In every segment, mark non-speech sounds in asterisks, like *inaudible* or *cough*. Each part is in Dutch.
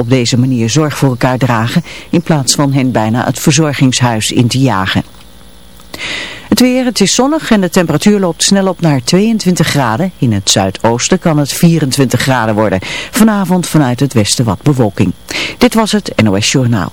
op deze manier zorg voor elkaar dragen in plaats van hen bijna het verzorgingshuis in te jagen. Het weer, het is zonnig en de temperatuur loopt snel op naar 22 graden. In het zuidoosten kan het 24 graden worden. Vanavond vanuit het westen wat bewolking. Dit was het NOS Journaal.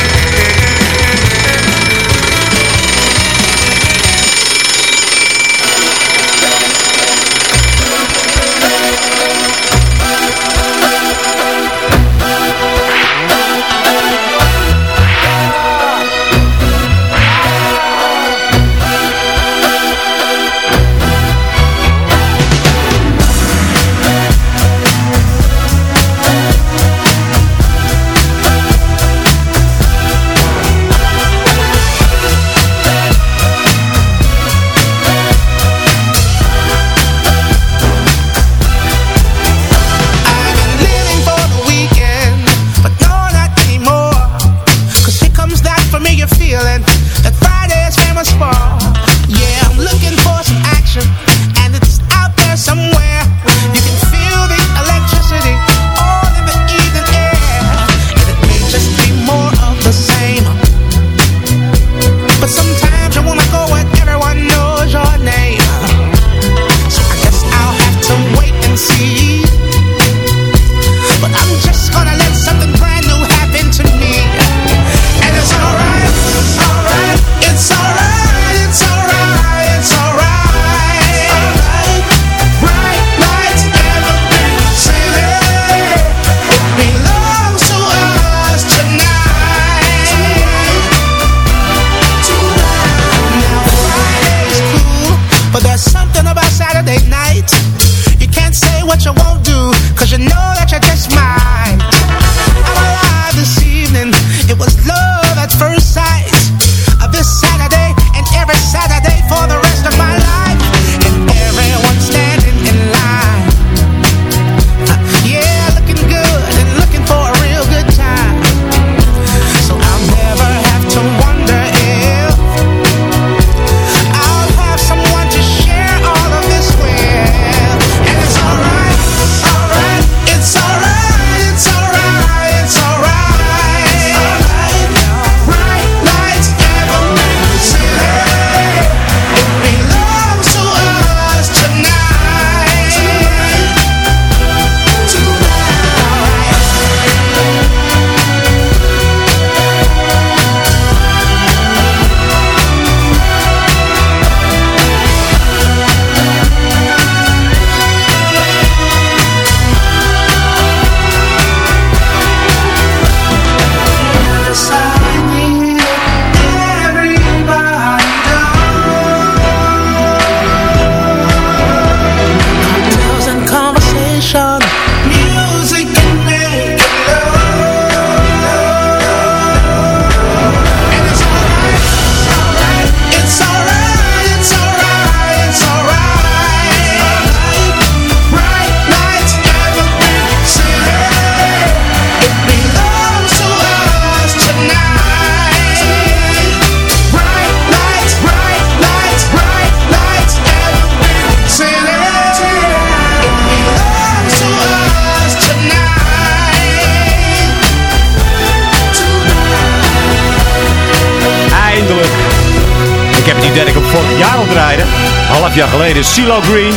Geleden. CeeLo Green.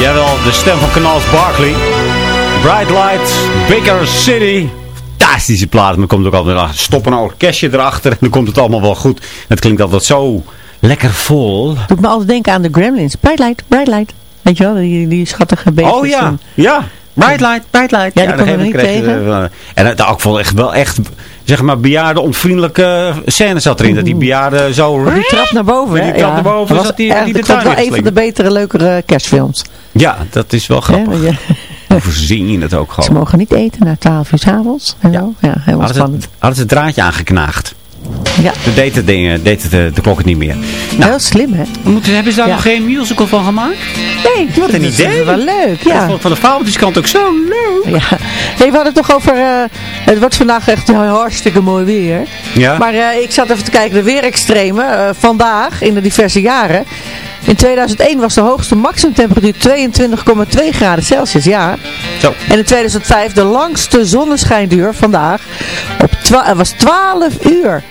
Jawel, de stem van Canals Barkley. Bright Lights, Baker City. Fantastische plaat. Maar er komt ook altijd een stop een orkestje erachter. En dan komt het allemaal wel goed. Het klinkt altijd zo lekker vol. Doet me altijd denken aan de Gremlins. Bright Light, Bright Light. Weet je wel, die, die schattige beestjes. Oh ja, ja. Bright Light, Bright Light. Ja, die kon er niet tegen. en het ook wel echt, wel echt, zeg maar, bejaarde onvriendelijke scène zat erin. Dat die bejaarde zo... Die trap naar boven, Die trap naar boven, zat die, die wel een van de betere, leukere kerstfilms. Ja, dat is wel grappig. Ja, *laughs* je het ook gewoon. Ze mogen niet eten na 12 uur s avonds. Ja. ja, heel hadden spannend. Ze, hadden ze het draadje aangeknaagd. Ja. Toen deed, het ding, deed het, de, de klok het niet meer. Nou, Heel slim, hè? Moeten, hebben ze daar nog geen musical van gemaakt? Nee, wat een idee. Dat is wel leuk, ja. van de fabeltjeskant ook zo leuk. Ja. Hey, we hadden het toch over... Uh, het wordt vandaag echt hartstikke mooi weer. Ja. Maar uh, ik zat even te kijken, de weerextremen uh, vandaag, in de diverse jaren. In 2001 was de hoogste maximumtemperatuur 22,2 graden Celsius, ja. Zo. En in 2005 de langste zonneschijnduur vandaag op was 12 uur.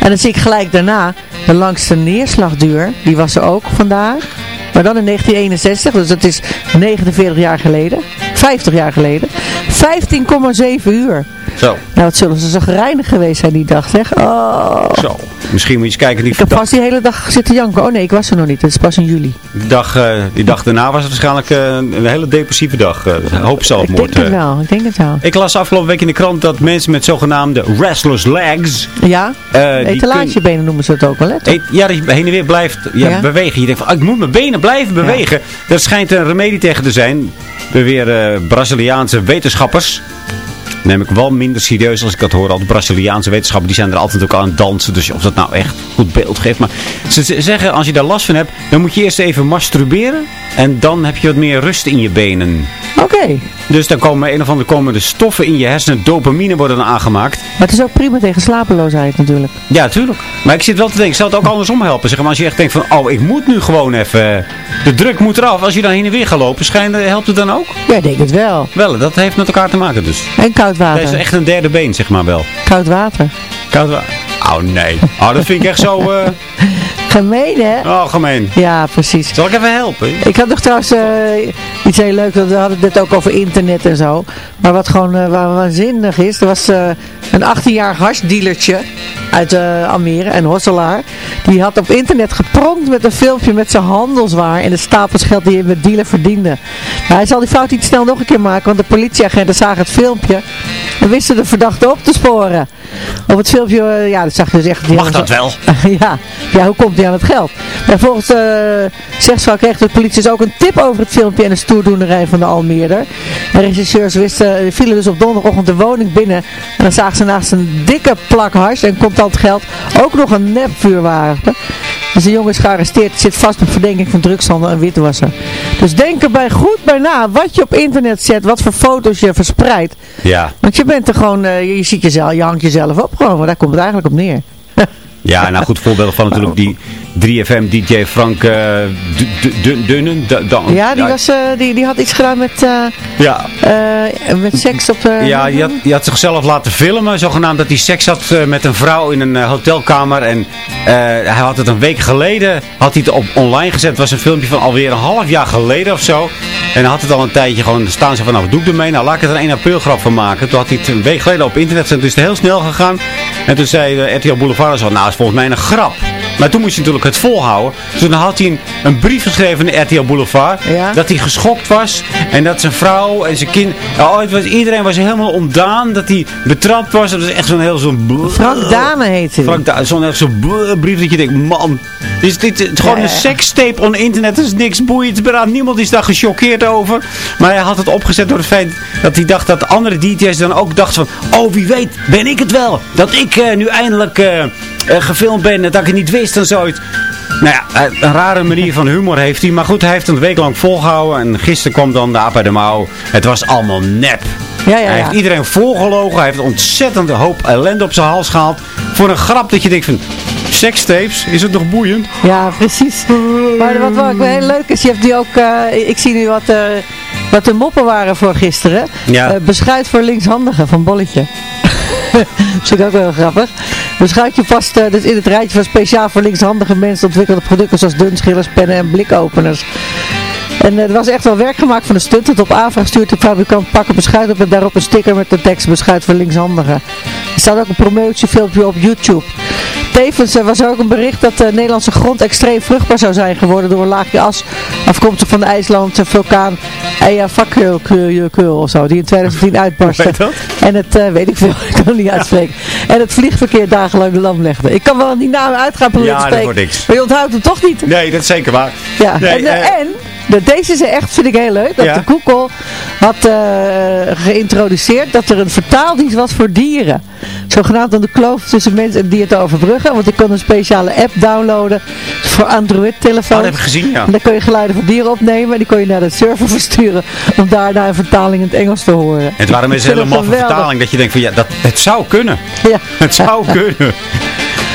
En dan zie ik gelijk daarna de langste neerslagduur, die was er ook vandaag. Maar dan in 1961, dus dat is 49 jaar geleden. 50 jaar geleden. 15,7 uur. Zo. Nou, wat zullen ze zo gereinig geweest zijn die dag, zeg. Oh. Zo. Misschien moet je eens kijken. Die ik heb vast die hele dag zitten janken. Oh nee, ik was er nog niet. Het is pas in juli. Die dag, uh, die dag daarna was het waarschijnlijk uh, een hele depressieve dag. Uh, een hoop zelfmoord. Ik denk het wel. Ik denk het wel. Ik las afgelopen week in de krant dat mensen met zogenaamde restless legs... Ja, etalagebenen kun... noemen ze het ook wel, hè? E ja, dat je heen en weer blijft ja, ja. bewegen. Je denkt van, oh, ik moet mijn benen blijven bewegen. Ja. Er schijnt een remedie tegen te zijn. Weer Braziliaanse wetenschappers neem ik wel minder serieus als ik dat hoor. Al de Braziliaanse wetenschappen die zijn er altijd ook aan het dansen. Dus of dat nou echt goed beeld geeft. Maar ze zeggen als je daar last van hebt, dan moet je eerst even masturberen. En dan heb je wat meer rust in je benen. Oké. Dus dan komen een of andere komende stoffen in je hersenen. Dopamine worden dan aangemaakt. Maar het is ook prima tegen slapeloosheid natuurlijk. Ja, natuurlijk. Maar ik zit wel te denken, zou het ook andersom helpen? Zeg maar, als je echt denkt van, oh, ik moet nu gewoon even... De druk moet eraf. Als je dan heen en weer gaat lopen, schijnt, helpt het dan ook? Ja, ik denk het wel. Wel, dat heeft met elkaar te maken dus. En koud water. Dat is echt een derde been, zeg maar wel. Koud water. Koud water. Oh nee. Oh, dat vind ik echt zo... Uh... *laughs* Gemeen, hè? Oh, gemeen. Ja, precies. Zal ik even helpen? Ik had nog trouwens uh, iets heel leuks. We hadden het ook over internet en zo. Maar wat gewoon uh, waanzinnig is. Er was uh, een 18-jarig hasdealertje uit Almere, een hosselaar. Die had op internet gepronkt met een filmpje met zijn handelswaar en de stapels geld die hij met dealer verdiende. Maar hij zal die fout niet snel nog een keer maken, want de politieagenten zagen het filmpje en wisten de verdachte op te sporen. Op het filmpje, ja, dat zag je dus echt... Mag dat wel? *laughs* ja, ja, hoe komt hij aan het geld? Maar volgens uh, zegsvrouw kreeg de politie dus ook een tip over het filmpje en de stoerdoenerij van de Almeerder. De regisseurs wisten, vielen dus op donderdagochtend de woning binnen en dan zagen ze naast een dikke plak hars en contant geld ook nog een nepvuurwagen. Dus de jongen is gearresteerd, zit vast op verdenking van drugshandel en witwassen. Dus denk erbij goed bij na wat je op internet zet, wat voor foto's je verspreidt. Ja. Want je bent er gewoon, uh, je ziet jezelf, je hangt jezelf op gewoon, maar daar komt het eigenlijk op neer. Ja, nou goed voorbeeld van natuurlijk die 3FM DJ Frank uh, Dunnen. Ja, die, was, uh, die, die had iets gedaan met, uh, ja. met seks op... ja, die had, die had zichzelf laten filmen, zogenaamd dat hij seks had met een vrouw in een hotelkamer. En hij had het een week geleden had hij het op online gezet. Het was een filmpje van alweer een half jaar geleden of zo. En hij had het al een tijdje gewoon staan ze van, nou doe ik ermee? Nou laat ik er een 1 april grap van maken. Toen had hij het een week geleden op internet gezet. Het is heel snel gegaan. En toen zei RTL Boulevard zo, nou volgens mij een grap. Maar toen moest hij natuurlijk het volhouden. Dus toen had hij een, een brief geschreven in RTL Boulevard. Dat hij geschokt was. En dat zijn vrouw en zijn kind... Oh, was, iedereen was helemaal ontdaan dat hij betrapt was. Dat was echt zo'n heel zo'n... Frank Dame heet hij. Frank Dame. Zo'n zo'n brief dat je denkt, man... Is dit het, gewoon een sekstape on internet? Dat is niks boeiends. Niemand is daar gechoqueerd over. Maar hij had het opgezet door het feit dat hij dacht dat andere DJ's dan ook dachten van... Oh, wie weet, ben ik het wel. Dat ik uh, nu eindelijk... Uh, gefilmd ben dat ik het niet wist en zoiets. Nou ja, een rare manier van humor heeft hij. Maar goed, hij heeft een week lang volgehouden. En gisteren kwam dan de aap bij de mouw. Het was allemaal nep. Ja, ja, hij heeft iedereen volgelogen. Hij heeft een ontzettende hoop ellende op zijn hals gehaald. Voor een grap dat je denkt van... Sekstapes, is het nog boeiend? Ja, precies. Maar wat wel heel leuk is, je hebt nu ook... Uh, ik zie nu wat, uh, wat de moppen waren voor gisteren. Ja. Uh, beschuit voor linkshandigen van Bolletje. *laughs* dat ik ook wel grappig. Beschouwt je vast uh, dus in het rijtje van speciaal voor linkshandige mensen ontwikkelde producten zoals dunschillers, pennen en blikopeners. En uh, er was echt wel werk gemaakt van de stunt. Het op aanvraag stuurt de fabrikant pakken beschuit op en daarop een sticker met de tekst beschuit voor linkshandigen. Er staat ook een promotiefilmpje op YouTube. Tevens was er ook een bericht dat de Nederlandse grond extreem vruchtbaar zou zijn geworden door een laagje as afkomstig van de IJslandse vulkaan Eyjafjallajökull of zo, die in 2010 *laughs* uitbarstte. En het, uh, weet ik veel, *laughs* ik kan het niet uitspreken. En het vliegverkeer dagenlang de lam legde. Ik kan wel die namen uitgaan proberen ja, te spreken. niks. Maar je onthoudt hem toch niet? Nee, dat is zeker waar. Ja, Nee, en, uh, eh, en de, deze is echt, vind ik heel leuk, dat Ja. de Google had uh, geïntroduceerd dat er een vertaaldienst was voor dieren. Zogenaamd om de kloof tussen mens en dier te overbruggen. Want ik kon een speciale app downloaden voor Oh, Android-telefoons. dat heb ik gezien, ja. En dan kon je geluiden van dieren opnemen en die kon je naar de server *laughs* versturen om daarna een vertaling in het Engels te horen. Het waren mensen helemaal van vertaling dat je denkt van ja, dat, het zou kunnen. Ja. *laughs* Het zou kunnen. *laughs*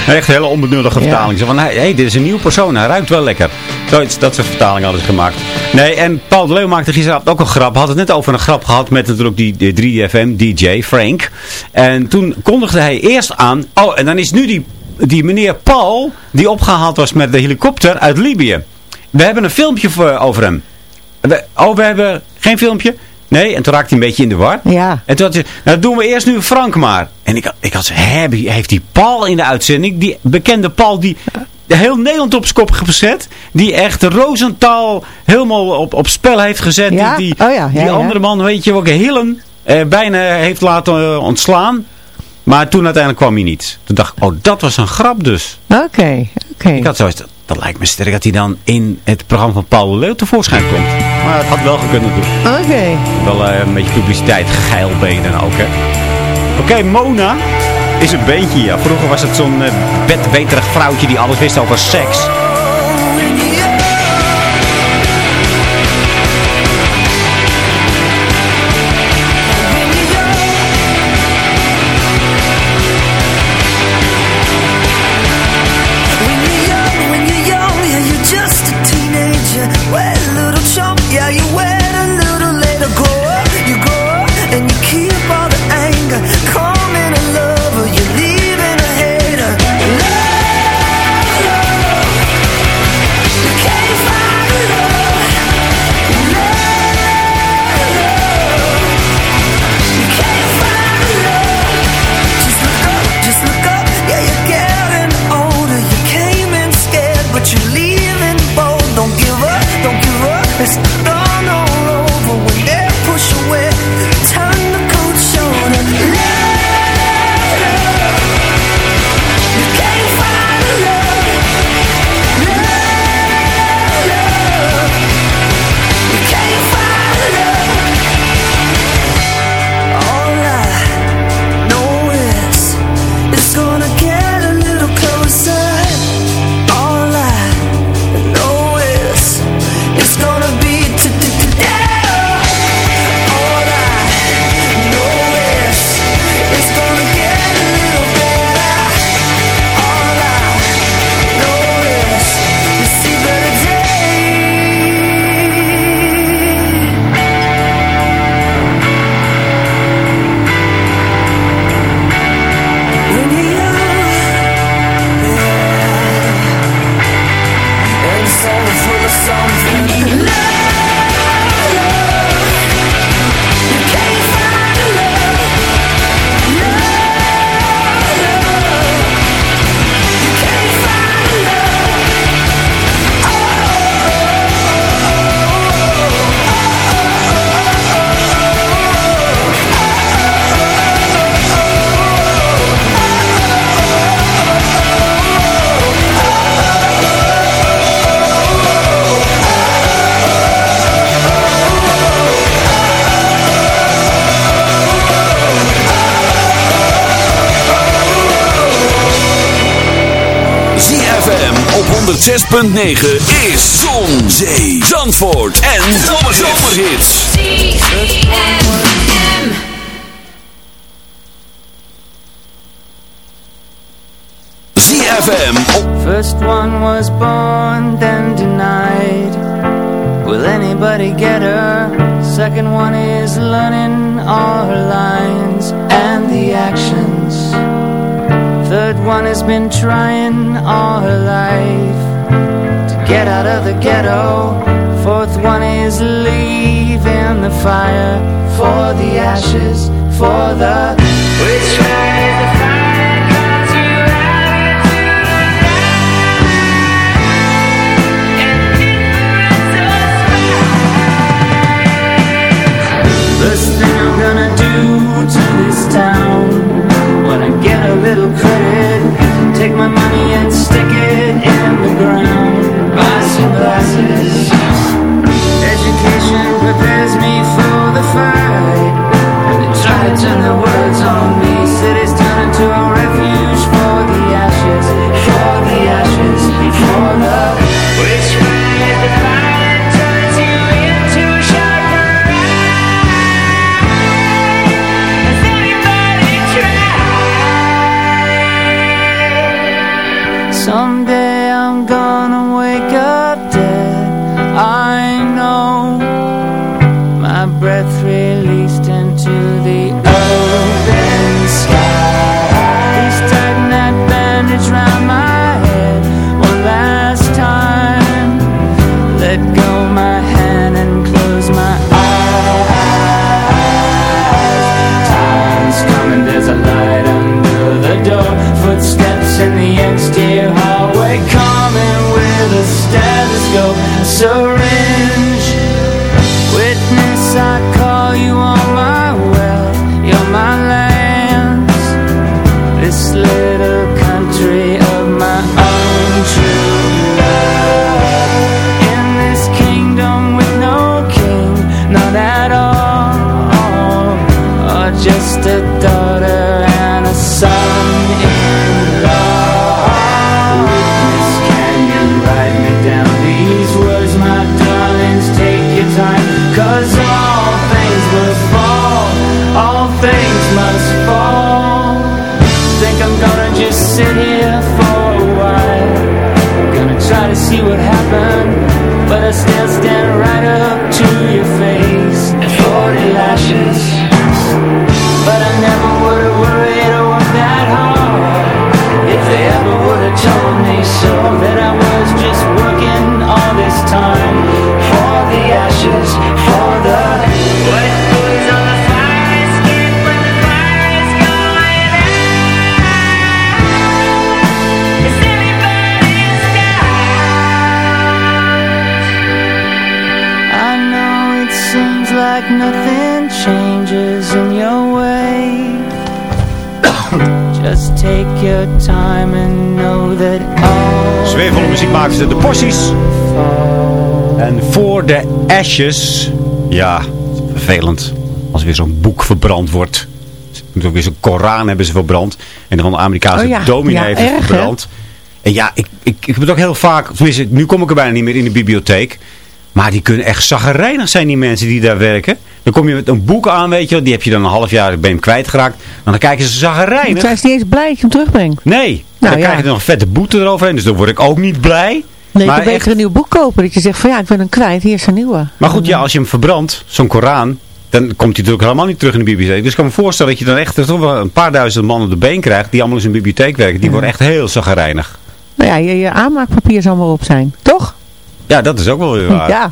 Echt een hele onbenullige vertaling. Zo van, hé, hey, dit is een nieuw persoon, hij ruikt wel lekker. Zoiets, dat soort vertalingen hadden ze gemaakt. Nee, en Paul de Leeuw maakte gisteravond ook een grap. Had het net over een grap gehad met natuurlijk die, die 3FM DJ, Frank. En toen kondigde hij eerst aan, oh, en dan is nu die, die meneer Paul, die opgehaald was met de helikopter uit Libië. We hebben een filmpje voor, over hem. We- oh, we hebben geen filmpje? Nee, en toen raakte hij een beetje in de war. Ja. En toen had ze, nou doen we eerst nu Frank maar. En ik, had- ik had ze, hè, heeft die Paul in de uitzending? Die bekende Paul die heel Nederland op zijn kop gezet. Die echt Rosenthal helemaal op, op spel heeft gezet. Ja? Die, die, Oh ja, ja, die ja. andere man, weet je, ook Hillen, eh, bijna heeft laten eh, ontslaan. Maar toen uiteindelijk kwam hij niet. Toen dacht ik, oh, dat was een grap dus. Oké, oké. Ik had zoiets, dat, lijkt me sterk dat hij dan in het programma van Paul Leeuw tevoorschijn komt. Maar het had wel gekund natuurlijk. Oké. Wel eh, een beetje publiciteit, geilbenen ook, hè. Oké, Mona is een beentje, ja. Vroeger was het zo'n eh, bedweterig vrouwtje die alles wist over seks. 106.9 is Zon, Zee, Zandvoort en Zomerhits. ZFM First one was born, then denied. Will anybody get her? Second one is learning all her lines and the actions. Third one has been trying all her life get out of the ghetto. Fourth one is leaving the fire for the ashes, for the which way the fire First thing I'm gonna do to this town When I get a little credit Take my money and stick it Education prepares me for the fight. To turn the words on just a take your time and know that all Zweefvolle muziek maken ze de Possies. En voor de Ashes. Ja, vervelend. Als er weer zo'n boek verbrand wordt. Moet ook weer zo'n Koran hebben ze verbrand. En dan van de Amerikaanse Oh ja, dominee ja, heeft het erg, hè? verbrand. En ja, ik, ik, ik heb het ook heel vaak... Tenminste, nu kom ik er bijna niet meer in de bibliotheek. Maar die kunnen echt zaggerijnig zijn, die mensen die daar werken. Dan kom je met een boek aan, weet je wel. Die heb je dan een half jaar, ben je hem kwijtgeraakt. Maar dan kijken ze zaggerijnig. Zijn ze niet eens blij dat je hem terugbrengt? Nee, dan Nou, ja. krijg je nog een vette boete eroverheen. Dus dan word ik ook niet blij. Nee, maar je kan beter echt- een nieuw boek kopen. Dat je zegt van ja, ik ben hem kwijt. Hier is een nieuwe. Maar goed, ja, als je hem verbrandt, zo'n Koran, dan komt hij natuurlijk helemaal niet terug in de bibliotheek. Dus ik kan me voorstellen dat je dan echt toch wel een paar duizend man op de been krijgt, die allemaal in zijn bibliotheek werken. Die worden echt heel zagrijnig. Nou ja, je, je aanmaakpapier zal maar op zijn. Toch? Ja, dat is ook wel weer waar. *laughs* Ja.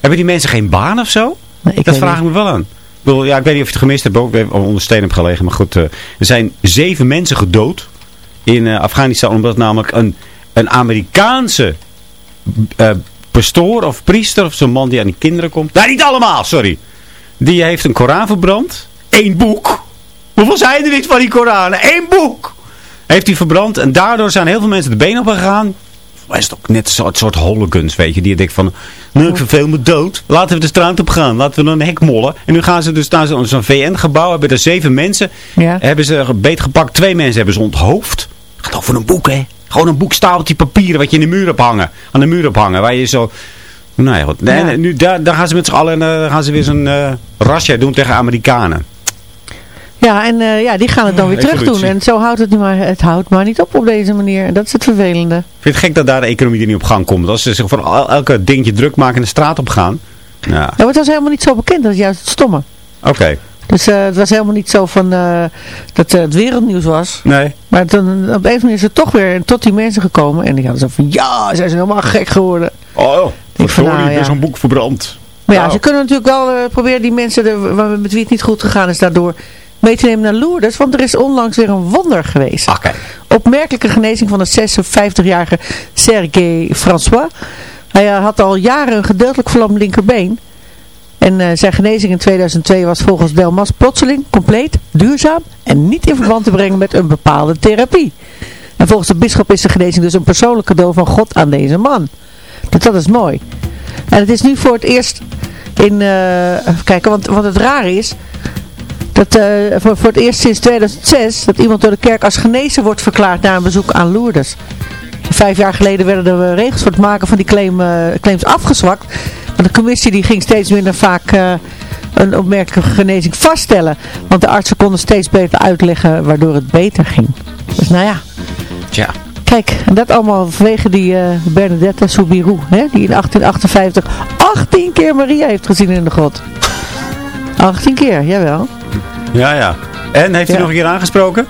Hebben die mensen geen baan of zo? Ik dat vraag ik me wel aan. Ik, bedoel, ja, ik weet niet of je het gemist hebt, ook onder steen hebt gelegen. Maar goed, eh, er zijn zeven mensen gedood in eh, Afghanistan. Omdat namelijk een, een Amerikaanse eh, pastoor of priester of zo'n man die aan die kinderen komt. Nee, niet allemaal, sorry. Die heeft een Koran verbrand. Eén boek. Hoeveel zijn er niet van die Koranen? Eén boek. Heeft hij verbrand. En daardoor zijn heel veel mensen de been op gegaan. Is het ook net zo'n soort hooligans, weet je. Die denkt van, nu ik verveel me dood. Laten we de straat op gaan. Laten we een hek mollen. En nu gaan ze dus naar zo'n VN-gebouw. Hebben er zeven mensen. Ja. Hebben ze beetgepakt. Twee mensen hebben ze onthoofd. Gaat over een boek, hè. Gewoon een boekstapeltje papier wat je in de muur hebt hangen. Aan de muur op hangen. Waar je zo... Nou ja, goed. En, Ja. nu, daar, daar gaan ze met z'n allen en, eh, gaan ze weer zo'n eh rasje doen tegen Amerikanen. Ja, en eh, ja, die gaan het dan weer terug doen. En zo houdt het, nu maar, het houdt maar niet op op deze manier. En dat is het vervelende. Ik vind het gek dat daar de economie er niet op gang komt. Als ze zich voor el- elke dingetje druk maken en de straat op gaan. Ja, Nou, het was helemaal niet zo bekend. Dat is juist het stomme. oké. Dus eh, het was helemaal niet zo van eh, dat het wereldnieuws was. Nee. Maar dan, op een of andere manier is het toch weer tot die mensen gekomen. En die hadden zo van, ja, zij zijn helemaal gek geworden. Oh, Ik van, nou, ja. boek verbrand. Maar ja, Nou. ze kunnen natuurlijk wel eh, proberen die mensen de, waar- met wie het niet goed gegaan is daardoor mee te nemen naar Lourdes. Want er is onlangs weer een wonder geweest. Kijk. Opmerkelijke genezing van de 56-jarige Sergei François. Hij eh, had al jaren een gedeeltelijk verlamd linkerbeen. En eh, zijn genezing in 2002 was volgens Delmas plotseling, compleet, duurzaam en niet in verband te brengen met een bepaalde therapie. En volgens de bisschop is de genezing dus een persoonlijk cadeau van God aan deze man. Dus dat is mooi. En het is nu voor het eerst in, eh, even kijken, want, want het rare is, dat eh, voor, voor het eerst sinds 2006 dat iemand door de kerk als genezen wordt verklaard na een bezoek aan Lourdes. Vijf jaar geleden werden de regels voor het maken van die claim, eh, claims afgezwakt. Want de commissie die ging steeds minder vaak eh, een opmerkelijke genezing vaststellen. Want de artsen konden steeds beter uitleggen waardoor het beter ging. Dus nou ja, Tja. kijk, en dat allemaal vanwege die eh, Bernadette Soubirou, hè, die in 1858 18 keer Maria heeft gezien in de grot. 18 keer, jawel. Ja, ja. En, heeft hij Ja. nog een keer aangesproken?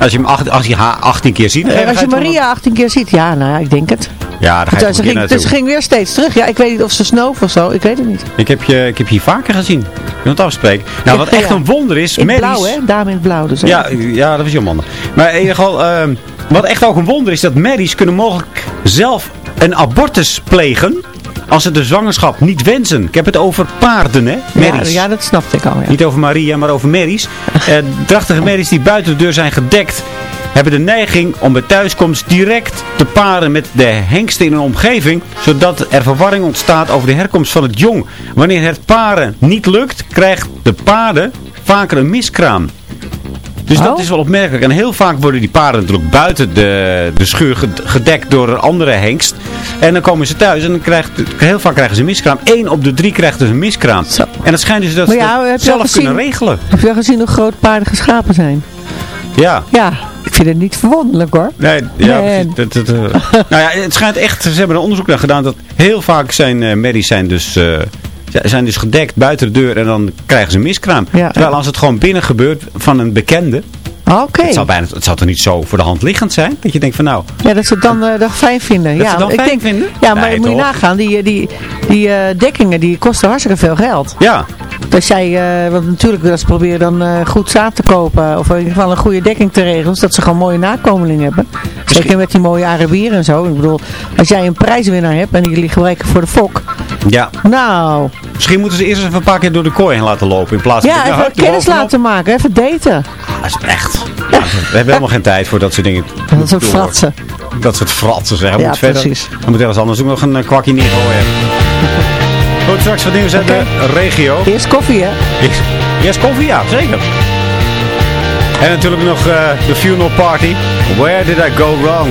Als je hem acht, als je haar 18 keer ziet. Eh, als je Maria 18 keer ziet, ja, nou ja, ik denk het. Ja, daar ga je ze, ging, dus ze ging weer steeds terug. Ja, ik weet niet of ze snoof of zo. Ik weet het niet. Ik heb je, ik heb je hier vaker gezien. Je moet afspreken. Nou, wat echt een wonder is. In Mary's- blauw, hè? Dame in het blauw. Dus, hè? Ja, ja, dat was jammer. Maar in ieder geval, ehm, wat echt ook een wonder is, dat Mary's kunnen mogelijk zelf een abortus plegen als ze de zwangerschap niet wensen. Ik heb het over paarden, hè? ja, dat snapte ik al. Ja. Niet over Maria, maar over Mary's. *laughs* Eh, drachtige Mary's die buiten de deur zijn gedekt, hebben de neiging om bij thuiskomst direct te paren met de hengsten in hun omgeving, zodat er verwarring ontstaat over de herkomst van het jong. Wanneer het paren niet lukt, krijgt de paarden vaker een miskraam. Dus dat Oh. is wel opmerkelijk. En heel vaak worden die paarden natuurlijk buiten de, de schuur ged- gedekt door een andere hengst. En dan komen ze thuis en dan krijgt, heel vaak krijgen ze een miskraam. Eén op de drie krijgt dus een miskraam. Zo. En het schijnt dus dat Maar ze dat zelf gezien- kunnen regelen. Heb je al gezien hoe groot paarden geschapen zijn? Ja. Ja, ik vind het niet verwonderlijk hoor. Nee, ja, Nee. Dat, dat, eh. *laughs* nou ja, het schijnt echt, ze hebben een onderzoek naar gedaan dat heel vaak zijn uh, merries zijn dus, eh, zijn dus gedekt buiten de deur en dan krijgen ze een miskraam. Ja. Terwijl als het gewoon binnen gebeurt van een bekende, Oké. het, zou bijna, het zou toch niet zo voor de hand liggend zijn? Dat je denkt van nou, Ja, dat ze het dan uh, fijn vinden. Dat ja, ze het dan ik fijn denk, vinden? Ja, maar Nee, moet je nagaan, die, die, die uh, dekkingen die kosten hartstikke veel geld. ja, Dus jij, uh, want natuurlijk willen ze proberen dan uh, goed zaad te kopen. Of in ieder geval een goede dekking te regelen. Zodat ze gewoon mooie nakomelingen hebben. Zeker met die mooie Arabieren en zo. Ik bedoel, als jij een prijswinnaar hebt en die gebruiken voor de fok. ja. Nou, Misschien moeten ze eerst eens even een paar keer door de kooi heen laten lopen in plaats van... ja, even kennis laten maken. Even daten. Ah, dat is echt. Ja, we hebben helemaal geen tijd voor dat soort dingen. Dat soort fratsen. Dat soort fratsen zeggen. Ja, precies. Dan moet ergens anders ook nog een eh, kwakje neergooien. *laughs* Goed, straks wat nieuws uit de regio. Eerst koffie, hè? Ik- Yes, koffie, ja, zeker. En natuurlijk nog eh, de funeral party. Where did I go wrong?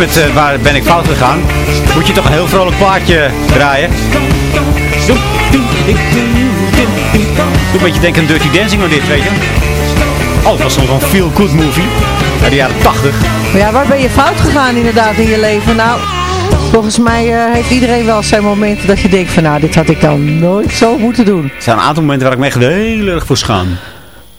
Met eh, waar ben ik fout gegaan. Moet je toch een heel vrolijk plaatje draaien. Doe een beetje denken aan Dirty Dancing of dit, weet je. Oh, het was zo'n zo'n feel-good movie. Uit de jaren 80. Maar ja, waar ben je fout gegaan inderdaad in je leven? Nou, volgens mij eh, heeft iedereen wel zijn momenten dat je denkt van nou, dit had ik dan nooit zo moeten doen. Er zijn een aantal momenten waar ik me echt heel erg voor schaam.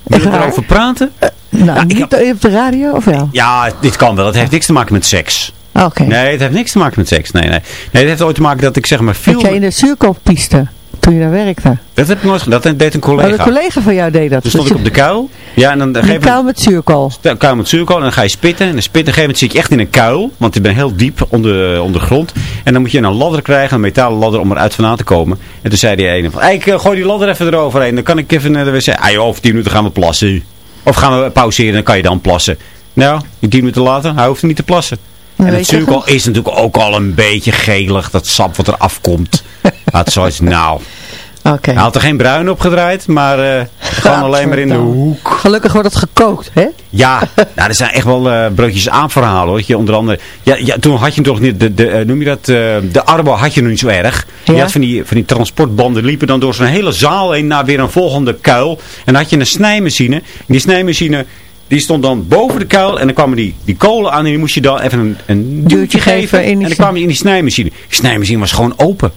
Wil je erover praten? Nou, niet heb- op de radio of wel? Ja, dit kan wel. Het heeft niks te maken met seks. Oké. Nee, het heeft niks te maken met seks. Nee, nee. Nee, het heeft ooit te maken dat ik zeg maar veel... Dat jij in de zuurkooppiste, toen je daar werkte. Dat heb ik nooit gedaan. Dat deed een Oh, collega. een collega van jou deed dat. Dan stond ik op de kuil. Ja, en dan geef kuil met zuurkool. een kuil met zuurkool. En dan ga je spitten. En dan spitten. Op een gegeven moment zit je echt in een kuil. Want ik ben heel diep onder, onder grond. En dan moet je een ladder krijgen. Een metalen ladder om eruit vandaan te komen. En toen zei die ene van... "Hey, Ik eh, gooi die ladder even eroverheen. Dan kan ik even naar de wc. Ah joh, over 10 minuten gaan we plassen. Of gaan we pauzeren. Dan kan je dan plassen. Nou, die 10 minuten later. Hij hoeft niet te plassen. En weet het zuurkool is natuurlijk ook al een beetje gelig. Dat sap wat er afkomt. Had *laughs* zoiets, nou... Oké. Hij had er geen bruin op gedraaid, maar eh, gewoon alleen maar in de hoek. Gelukkig wordt het gekookt, hè? Ja, nou, er zijn echt wel eh, broodjes aanverhalen hoor. Je, onder andere, ja, ja, toen had je toch niet, de, de, eh, noem je dat, eh, de arbo had je nog niet zo erg. Je Ja. had van die, van die transportbanden, liepen dan door zo'n hele zaal heen naar weer een volgende kuil. En dan had je een snijmachine. En die snijmachine, die stond dan boven de kuil. En dan kwamen die, die kolen aan en die moest je dan even een, een duwtje geven geven. in die en dan kwam je in die snijmachine. Die snijmachine was gewoon open.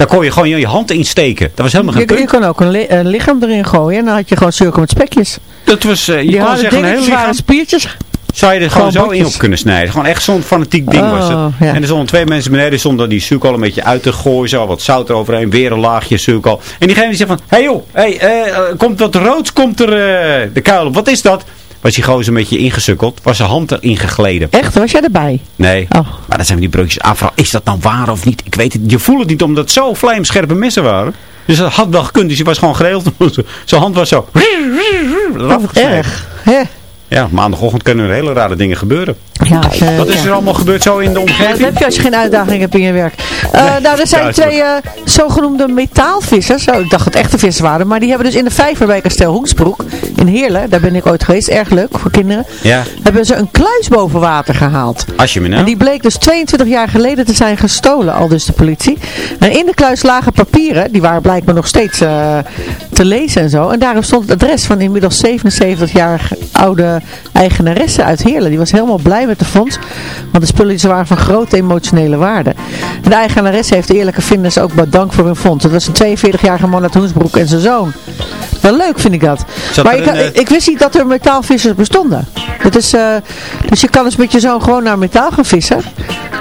Daar kon je gewoon je hand in steken. Dat was helemaal geen Je, je kon ook een, li- een lichaam erin gooien en dan had je gewoon zuurkool met spekjes. Dat was, eh, je Die kon zeggen een heel lichaam. spiertjes. Zou je er gewoon, Gewoon zo in op kunnen snijden. Gewoon echt zo'n fanatiek ding was het. Oh, ja. En er stonden twee mensen beneden stonden die zuurkool een beetje uit te gooien. Zo wat zout eroverheen. Weer een laagje zuurkool. En diegene die zegt van, hé hey joh, hey, eh, eh, komt wat roods komt er de kuil op. Wat is dat? Was die gozer een beetje ingesukkeld. Was zijn hand erin gegleden. Echt? Was jij erbij? Nee. Oh. Maar dan zijn we die broodjes aanvragen. Is dat nou waar of niet? Ik weet het. Je voelt het niet omdat het zo vlijmscherpe messen waren. Dus dat had wel gekund. Dus hij was gewoon geregeld. *laughs* Zijn hand was zo. Wat erg. Hè? Ja, maandagochtend kunnen er hele rare dingen gebeuren. Ja, eh, Wat is er allemaal gebeurd zo in de Ja, dat omgeving? heb je als je geen uitdaging hebt in je werk. Eh, nou, er zijn twee eh, zogenoemde metaalvissers. Zo, ik dacht dat het echte vissers waren. Maar die hebben dus in de vijver bij Kasteel Hoensbroek in Heerlen. Daar ben ik ooit geweest. Erg leuk voor kinderen. Ja, Hebben ze een kluis boven water gehaald. als je me nou... En die bleek dus 22 jaar geleden te zijn gestolen, al dus de politie. En in de kluis lagen papieren, die waren blijkbaar nog steeds te lezen en zo. En daarop stond het adres van inmiddels 77-jarige oude eigenaresse uit Heerlen. Die was helemaal blij met want de spullen waren van grote emotionele waarde. En de eigenaresse heeft de eerlijke vinders ook bedankt voor hun fonds. Het was een 42-jarige man uit Hoensbroek en zijn zoon. Wel leuk vind ik dat. Zat maar ik, een, eh, ik wist niet dat er metaalvissers bestonden. Dat is, eh, dus je kan dus met je zoon gewoon naar metaal gaan vissen.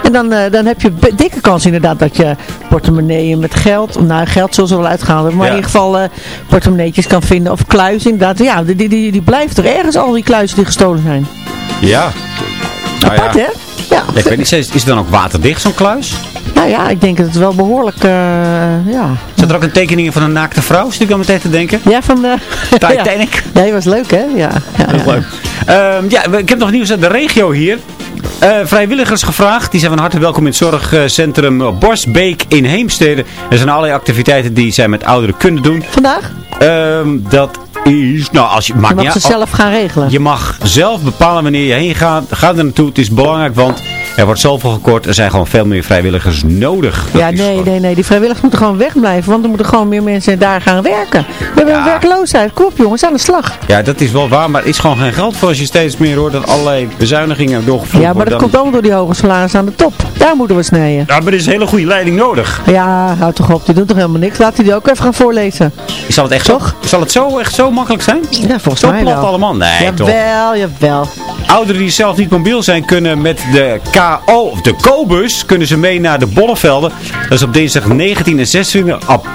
En dan, eh, dan heb je dikke kans inderdaad dat je portemonneeën met geld, nou geld zullen ze wel uitgehaald hebben, maar Ja. in ieder geval eh portemonneetjes kan vinden. Of kluizen inderdaad. Ja, die, die, die, die blijft er ergens al die kluizen die gestolen zijn. Ja. Nou Apart ja. hè? Ja. Ja, ik weet niet, is is het dan ook waterdicht zo'n kluis? Nou ja, ik denk dat het wel behoorlijk, eh, ja. Zat er ook een tekening van een naakte vrouw? Zit ik aan meteen te denken? Ja, van de... *laughs* Titanic. Ja, die was leuk hè? Ja. ja, Heel leuk. Ehm, ja, ik heb nog nieuws uit de regio hier. Eh, vrijwilligers gevraagd. Die zijn van harte welkom in het zorgcentrum Borsbeek in Heemstede. Er zijn allerlei activiteiten die zij met ouderen kunnen doen. Vandaag? Ehm, dat is, nou als je, Je mag ze zelf gaan regelen. Je mag zelf bepalen wanneer je heen gaat. Ga er naartoe. Het is belangrijk, want er wordt zoveel gekort. Er zijn gewoon veel meer vrijwilligers nodig. Dat Ja, nee, gewoon- nee, nee. Die vrijwilligers moeten gewoon wegblijven. Want er moeten gewoon meer mensen daar gaan werken. We hebben Ja. een werkloosheid. Kom op jongens, aan de slag. Ja, dat is wel waar, maar er is gewoon geen geld voor als je steeds meer hoort dat allerlei bezuinigingen doorgevoerd Ja, maar worden. dat Dan- komt allemaal door die hoge salarissen aan de top. Daar moeten we snijden. Ja, maar er is een hele goede leiding nodig. Ja, houd toch op. Die doet toch helemaal niks. Laat hij die ook even gaan voorlezen. Zal het echt Toch? Zo, zal het zo, echt zo makkelijk zijn? Ja, volgens Zo mij plat wel. allemaal? Nee, toch? Jawel, jawel. Ouderen die zelf niet mobiel zijn, kunnen met de KO, of de Co-bus, kunnen ze mee naar de Bollevelden. Dat is op dinsdag 19 en 26 april.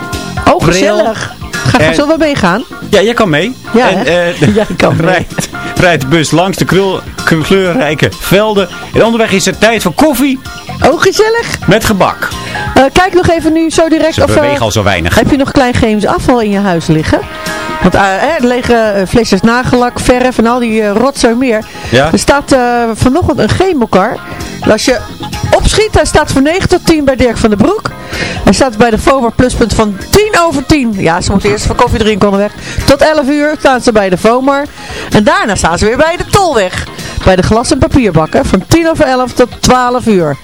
Oh, gezellig. Ga, En- zullen we meegaan? Ja, jij kan mee. Ja, en, eh, *laughs* Ja, ik kan mee. rijdt, rijdt de bus langs de krul, kleurrijke velden. En onderweg is er tijd voor koffie Oh, gezellig. met gebak. Eh, kijk nog even nu zo direct. Ze of, eh, bewegen al zo weinig. Heb je nog klein chemisch afval in je huis liggen? Want eh, er liggen eh, flesjes nagellak, verf en al die eh, rotzooi meer. Ja? Er staat eh, vanochtend een chemokar. Als je opschiet, hij staat van 9 tot 10 bij Dirk van den Broek. Hij staat bij de FOMAR pluspunt van 10 over 10. Ja, ze moeten eerst voor koffie drinken onderweg. Tot 11 uur staan ze bij de FOMAR. En daarna staan ze weer bij de Tolweg. Bij de glas- en papierbakken van 10 over 11 tot 12 uur.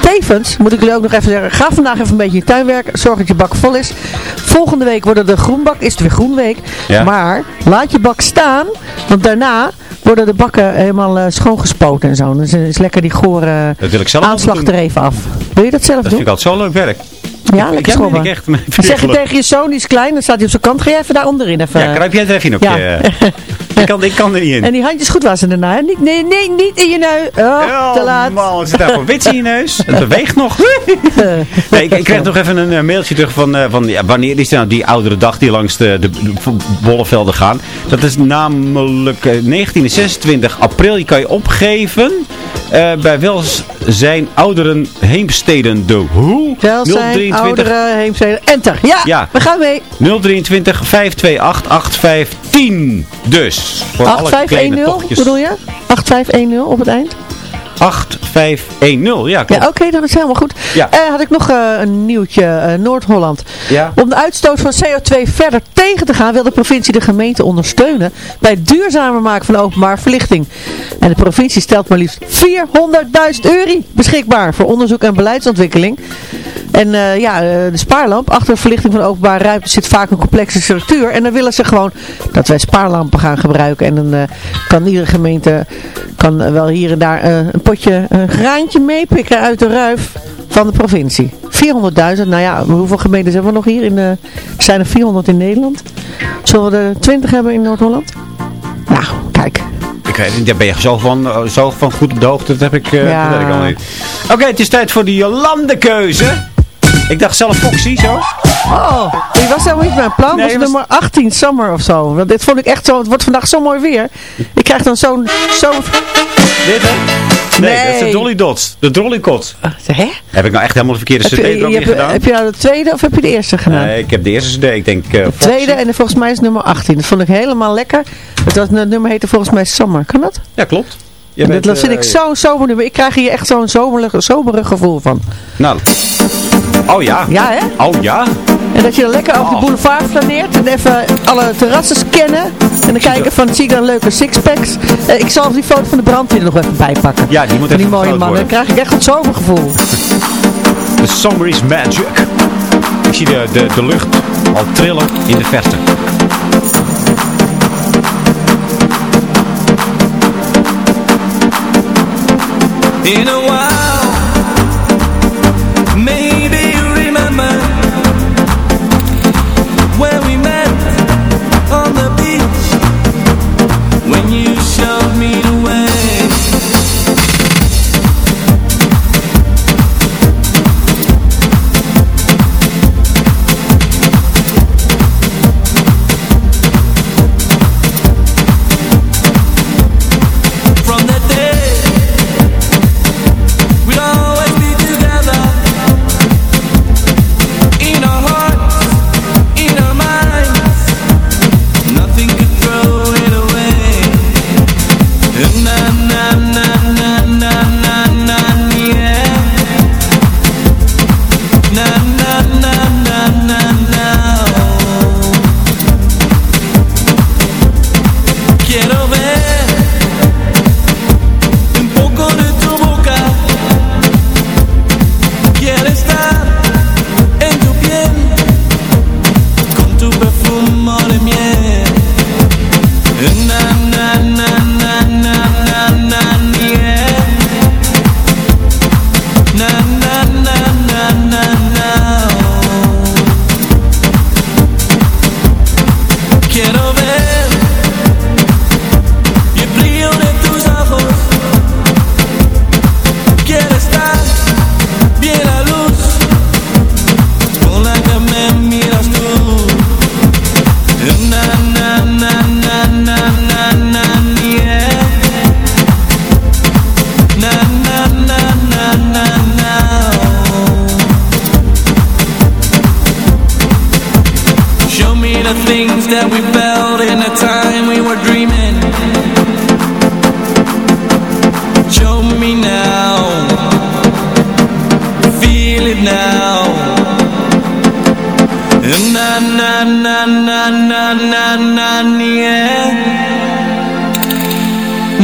Tevens moet ik jullie ook nog even zeggen, ga vandaag even een beetje in je tuin werken. Zorg dat je bak vol is. Volgende week worden de groenbak, is het weer groenweek. Ja. Maar laat je bak staan, want daarna worden de bakken helemaal eh, schoongespoten en zo. Dus is lekker die gore Dat wil ik zelf aanslag er even af. Wil je dat zelf Dat doen? vind ik altijd zo leuk werk. Ja, lekker schrobben. ik echt. met Dan zeg je tegen je zoon, die is klein, dan staat hij op zijn kant. Ga jij even daar onderin even. Ja, kruip jij er even in op Ja. je... *laughs* ik, kan, ik kan er niet in. En die handjes goed wassen daarna. hè? Niet, nee, nee, niet in je neus. Oh, te laat. man, er zit daar voor wits in je neus. *laughs* Het beweegt nog. nee, ik, ik kreeg nog even een eh, mailtje terug van, eh, van ja, wanneer is nou die oudere dag die langs de, de, de bollevelden gaan. Dat is namelijk eh, 19 en 26 april. Je kan je opgeven eh, bij Welzijn Ouderen Heemsteden de Hoe. Welzijn, ouderen, heemsteden. Enter. Ja, Ja. we gaan mee. 023 528 8510. Dus, voor alle kleine 8510 tochtjes. bedoel je? 8510 op het eind? 8510, ja, klopt. Ja, oké, dat is helemaal goed. Ja. Eh, had ik nog eh, een nieuwtje, eh, Noord-Holland. Ja. Om de uitstoot van CO2 verder tegen te gaan, wil de provincie de gemeente ondersteunen bij het duurzamer maken van openbaar verlichting. En de provincie stelt maar liefst 400.000 euro beschikbaar voor onderzoek en beleidsontwikkeling. En eh, ja, eh, de spaarlamp, achter de verlichting van openbare ruimte zit vaak een complexe structuur. En dan willen ze gewoon dat wij spaarlampen gaan gebruiken. En dan eh, kan iedere gemeente kan wel hier en daar een potje, een graantje meepikken uit de ruif van de provincie. 400.000, nou ja, hoeveel gemeentes hebben we nog hier? In de, er zijn er 400 in Nederland. Zullen we er 20 hebben in Noord-Holland? Nou, kijk. Ik daar ben je zo van, zo van goed op de hoogte. Dat heb ik, Ja. dat weet ik al niet. Oké, het is tijd voor de Jolande keuze. Ik dacht zelf Foxy, zo. Oh, die was helemaal niet mijn plan. Nee, was was- nummer 18, Summer of zo. Want dit vond ik echt zo, het wordt vandaag zo mooi weer. Ik krijg dan zo'n, zo, Dit, hè? Nee, dat is de. Dolly Dots. De Dolly Kot. hè? Heb ik nou echt helemaal de verkeerde Heb cd je, je gedaan? heb je nou de tweede of heb je de eerste gedaan? Nee, ik heb de eerste cd. Ik denk... eh, de tweede en volgens mij is nummer 18. Dat vond ik helemaal lekker. Het, was, het nummer heette volgens mij Summer. Kan dat? Ja, klopt. Je dat bent, dat vind eh, ik zo'n sober nummer. Ik krijg hier echt zo'n zomerlig, soberig gevoel van. Nou. Oh ja. Ja, hè? Oh ja. En dat je dan lekker over de Oh. boulevard flaneert en even alle terrassen scannen. En dan kijken van, zie ik dan leuke sixpacks. Eh, ik zal die foto van de brandweer er nog even bij pakken. Ja, die moet Van die even mooie mannen. Dan krijg ik echt het zomergevoel. The summer is magic. Ik zie de, de, de lucht al trillen in de verte. In a while,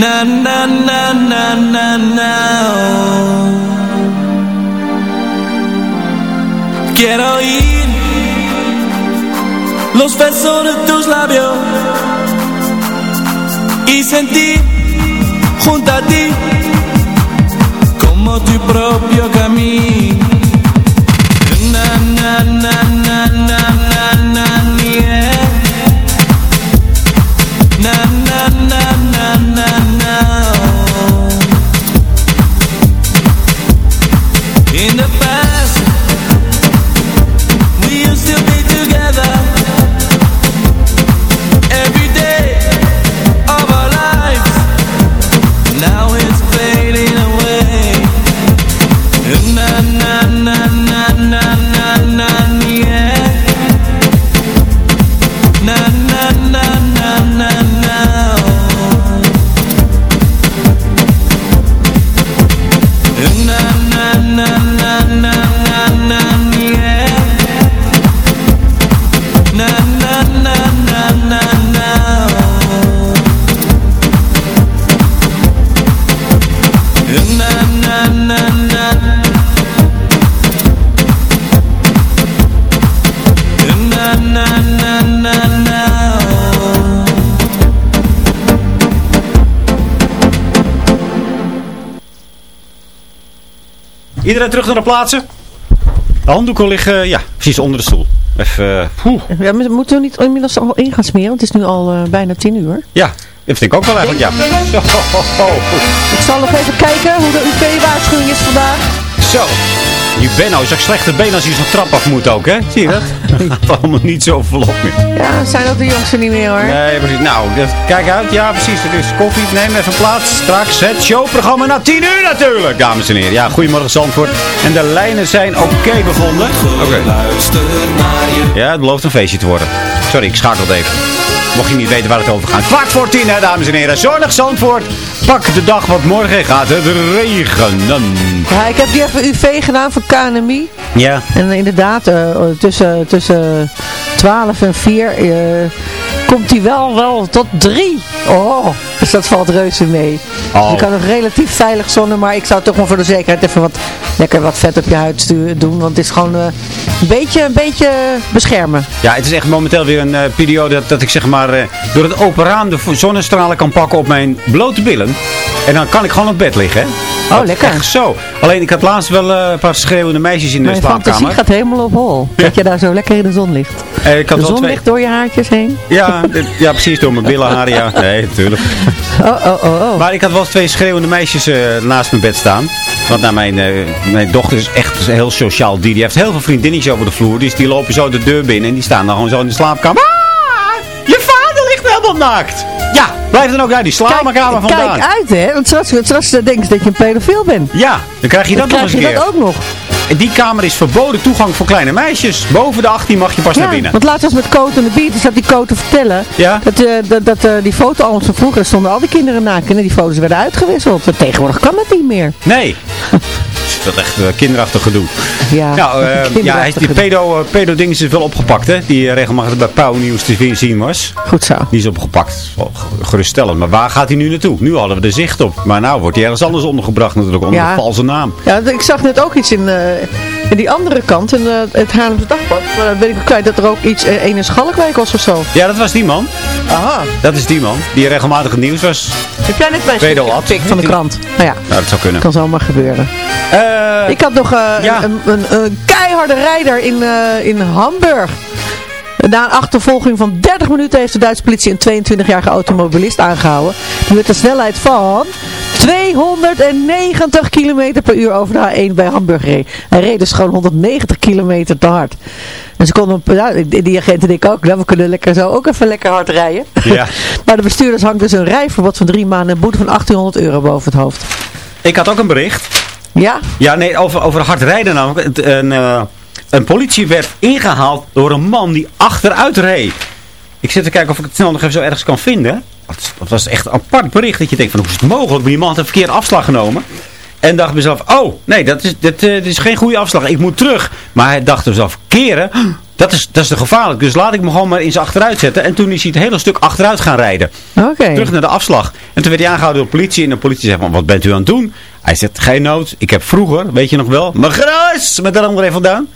Na na na na na na Quiero oír los besos de tus labios y sentir junto a ti como tu propio camino. Iedereen terug naar de plaatsen? De handdoeken liggen, ja, precies onder de stoel. Even, eh, poeh. Ja, moeten we niet inmiddels al in gaan smeren? Want het is nu al eh, bijna tien uur. Ja, dat vind ik ook wel eigenlijk, ja. Zo, ho, ho, ho. Ik zal nog even kijken hoe de UV-waarschuwing is vandaag. Zo. Die Benno is ook slechte been als hij zo'n trap af moet ook, hè? Zie je dat? *laughs* Gaat allemaal niet zo vlot meer. Ja, zijn ook de jongsten niet meer hoor. Nee, precies. Nou, dat- kijk uit. Ja, precies. Er is koffie. Neem even plaats. Straks het showprogramma na 10 uur natuurlijk, dames en heren. Ja, goedemorgen Zandvoort. En de lijnen zijn oké bevonden. Oké. Je Ja, het belooft een feestje te worden. Sorry, ik schakelde even. Mocht je niet weten waar het over gaat. Kwart voor tien, hè, dames en heren. Zonnig Zandvoort. Pak de dag, want morgen gaat het regenen. Ja, ik heb hier even UV gedaan voor KNMI. Ja. En inderdaad, eh, tussen, tussen 12 en 4 eh, komt hij wel, wel tot 3. Oh, dus dat valt reuze mee. Oh. Dus je kan nog relatief veilig zonnen, maar ik zou toch maar voor de zekerheid even wat, lekker wat vet op je huid stu- doen. Want het is gewoon eh, een, beetje, een beetje beschermen. Ja, het is echt momenteel weer een eh, periode dat, dat ik zeg maar eh, door het open raam de zonnestralen kan pakken op mijn blote billen. En dan kan ik gewoon op bed liggen. Hè? Oh, lekker. Echt zo. Alleen ik had laatst wel een paar schreeuwende meisjes in de Mijn fantasie slaapkamer. gaat helemaal op hol. Dat je daar zo lekker in de zon ligt. Eh, ik had De zon twee. ligt door je haartjes heen. Ja, ja, precies door mijn *laughs* billenharen. Ja. Nee, natuurlijk. Oh, oh, oh, oh. Maar ik had wel eens twee schreeuwende meisjes eh, naast mijn bed staan. Want nou, mijn, eh, mijn dochter is echt een heel sociaal dier. Die heeft heel veel vriendinnetjes over de vloer. Dus die lopen zo de deur binnen en die staan dan gewoon zo in de slaapkamer. Ah, je vader ligt helemaal naakt. Ja, blijf dan ook uit die slaapkamer vandaan. Kijk uit, hè. Want straks, straks denken ze dat je een pedofiel bent. Ja, dan krijg je dat Dan nog krijg eens je een keer. dat ook nog. Die kamer is verboden toegang voor kleine meisjes. Boven de 18 mag je pas naar binnen. want laatst was met Coat en de Beat, dus dat die Coat te vertellen. Ja. Dat, eh, dat, dat eh, die fotoalbums van vroeger stonden al die kinderen naakt in en die foto's werden uitgewisseld. Tegenwoordig kan dat niet meer. Nee. *laughs* Dat is echt eh, kinderachtig gedoe. *laughs* Ja, Nou, eh, *laughs* ja, hij, die pedo, eh, pedo ding is wel opgepakt, hè? Die eh, regelmatig bij Pauw Nieuws te zien was. Goed zo. Die is opgepakt. Geruststellend. Maar waar gaat hij nu naartoe? Nu hadden we er zicht op. Maar nou wordt hij ergens anders ondergebracht natuurlijk. Onder Ja. een valse naam. Ja, ik zag net ook iets in, eh, in die andere kant, in eh, het Haarlemse Dagblad. Dan ben ik kwijt dat er ook iets, een in Schalkwijk was of zo. Ja, dat was die man. Aha. Dat is die man. Die regelmatig het nieuws was. Heb jij net mijn Pedo stukje wat? gepikt van de krant? Nou ja, Nou, dat zou kunnen. kan zomaar gebeuren. Ik had nog Ja. een, een, een keiharde rijder in, in Hamburg. Na een achtervolging van 30 minuten heeft de Duitse politie een 22-jarige automobilist aangehouden. Die met een snelheid van 290 km per uur over de A1 bij Hamburg reed. Hij reed dus gewoon 190 km te hard. En ze konden, ja, die agenten denken ook, nou, we kunnen lekker zo ook even lekker hard rijden. Ja. *laughs* maar de bestuurders hangt dus een rijverbod van drie maanden en een boete van 1800 euro boven het hoofd. ik had ook een bericht. Ja? Ja, nee, over, over hard rijden namelijk. Een, eh, een politie werd ingehaald door een man die achteruit reed. Ik zit te kijken of ik het snel nog even zo ergens kan vinden. Dat, dat was echt een apart bericht dat je denkt van hoe is het mogelijk? Maar die man had een verkeerde afslag genomen. En dacht mezelf, oh nee, dat is, dit, eh, is geen goede afslag. Ik moet terug. Maar hij dacht mezelf, keren, dat is, dat is te gevaarlijk. Dus laat ik me gewoon maar eens achteruit zetten. En toen is hij het hele stuk achteruit gaan rijden. Oké. Terug naar de afslag. En toen werd hij aangehouden door de politie. En de politie zegt, wat bent u aan het doen? Hij zegt, geen nood. Ik heb vroeger, weet je nog wel, mijn gras met de andere even vandaan.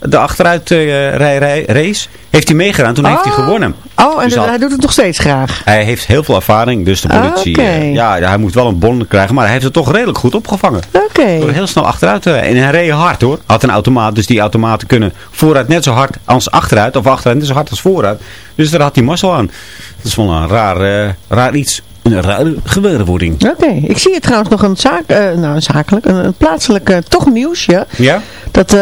De achteruit eh. Heeft hij meegedaan. Toen heeft hij Oh. gewonnen. Oh, en Dus hij doet het nog steeds graag. Hij heeft heel veel ervaring. Dus de politie, Oké. eh, ja, hij moet wel een bon krijgen. Maar hij heeft het toch redelijk goed opgevangen. Oké. Door heel snel achteruit te. En hij reed hard hoor. Had een automaat. Dus die automaten kunnen vooruit net zo hard als achteruit. Of achteruit net zo hard als vooruit. Dus daar had hij mazzel aan. Dat is wel een raar, eh, raar iets. Een rare gewaarwording. Oké, ik zie hier trouwens nog een zaak, nou een zakelijk, een, een plaatselijk toch nieuwsje. Ja? Dat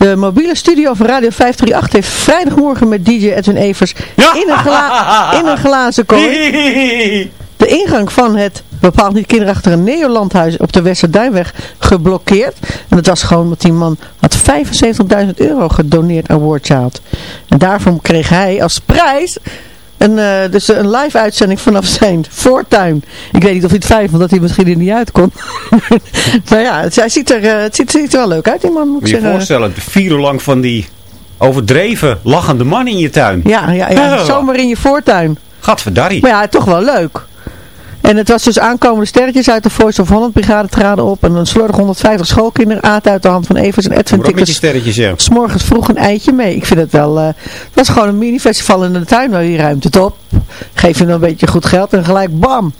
de mobiele studio van Radio 538 heeft vrijdagmorgen met DJ Edwin Evers in, een gla- *laughs* in een glazen kooi de ingang van het bepaald niet kinderachtige Neolandhuis op de Westerduinweg geblokkeerd. En dat was gewoon omdat die man had 75.000 euro gedoneerd aan War Child. En daarvoor kreeg hij als prijs een, eh, dus een live uitzending vanaf zijn voortuin. Ik weet niet of hij het fijn vond dat hij misschien er niet uit kon. *laughs* maar ja, het, hij ziet er, eh, het ziet, ziet er wel leuk uit die man moet je je voorstellen, vier uur lang van die overdreven lachende man in je tuin. Ja, ja, ja, Oh. zomaar in je voortuin. Gadverdarrie. Maar ja, toch wel leuk. En het was dus aankomende sterretjes uit de Voice of Holland brigade traden op. En een slordig 150 schoolkinderen aten uit de hand van Evers en Edwin Tikkers. die sterretjes, ja. S morgens vroeg een eitje mee. Ik vind het wel, eh het was gewoon een mini-festival in de tuin. Nou, je ruimt het op. Geef je een beetje goed geld en gelijk bam.